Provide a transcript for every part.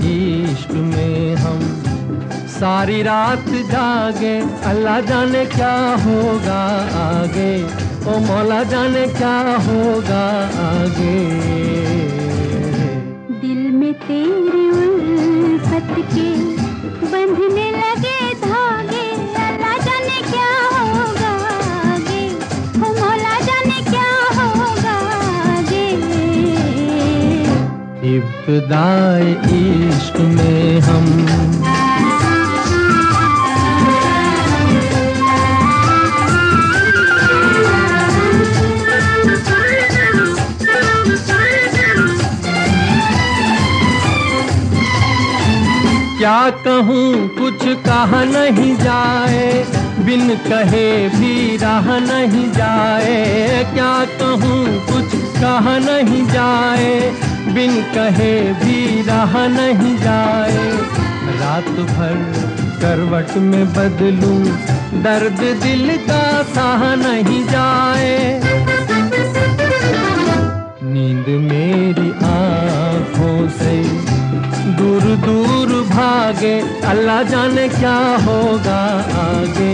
इश्क में हम सारी रात जागे। अल्लाह जाने क्या होगा आगे। ओ मौला जाने क्या होगा आगे। दिल में तेरी उल्फत के बंधने लगे धागे अल्लाह जाने क्या होगा आगे, हम जाने क्या होगा आगे। इब्तदाए इश्क में हम क्या कहूँ, कुछ कहा नहीं जाए। बिन कहे भी रहा नहीं जाए। क्या कहूँ, कुछ कहा नहीं जाए। बिन कहे भी रहा नहीं जाए। रात भर करवट में बदलूं, दर्द दिल का सहा नहीं जाए। अल्लाह जाने क्या होगा आगे?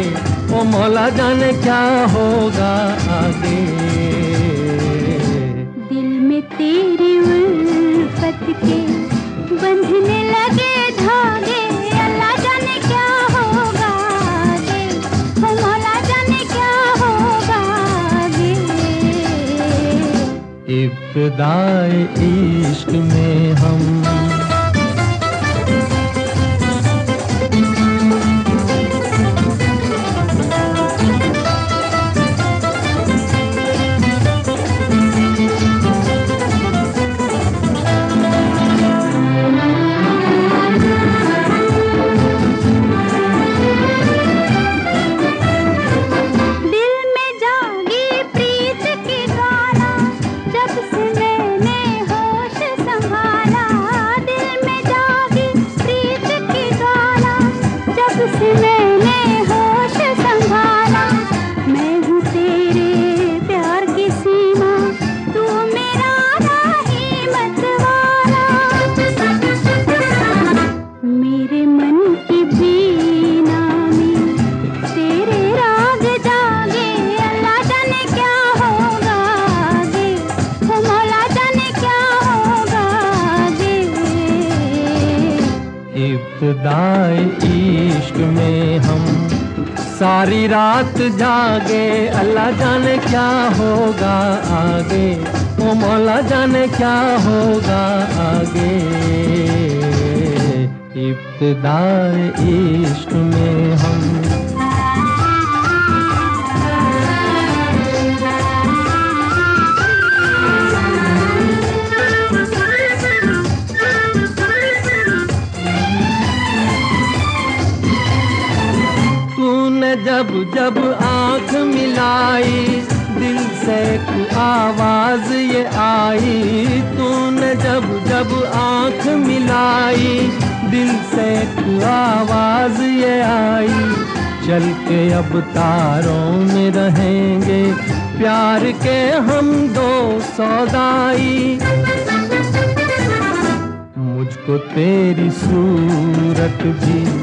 ओ मौला जाने क्या होगा आगे? दिल में तेरी उल्फत के बंधने लगे धागे। अल्लाह जाने क्या होगा आगे? ओ मौला जाने क्या होगा आगे? इब्तदाए इश्क में हम इब्तदाए इश्क में हम सारी रात जागे, अल्लाह जाने क्या होगा आगे, ओ मौला जाने क्या होगा आगे। इब्तदाई इश्क जब आँख मिलाई, दिल से आवाज़ ये आई। तूने जब जब आँख मिलाई, दिल से आवाज़ ये आई। चल के अब तारों में रहेंगे, प्यार के हम दो सौदाई। मुझको तेरी सूरत भी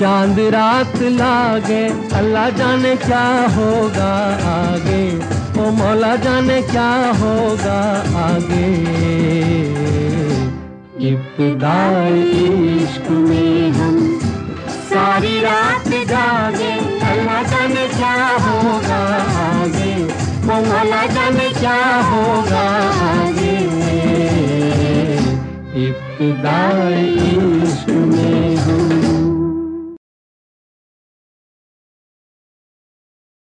चाँद रात लागे, अल्लाह जाने क्या होगा आगे? ओ मौला जाने क्या होगा आगे? इश्क में हम सारी रात जागे, अल्लाह जाने क्या होगा आगे? ओ मौला जाने क्या होगा आगे? इश्क में हम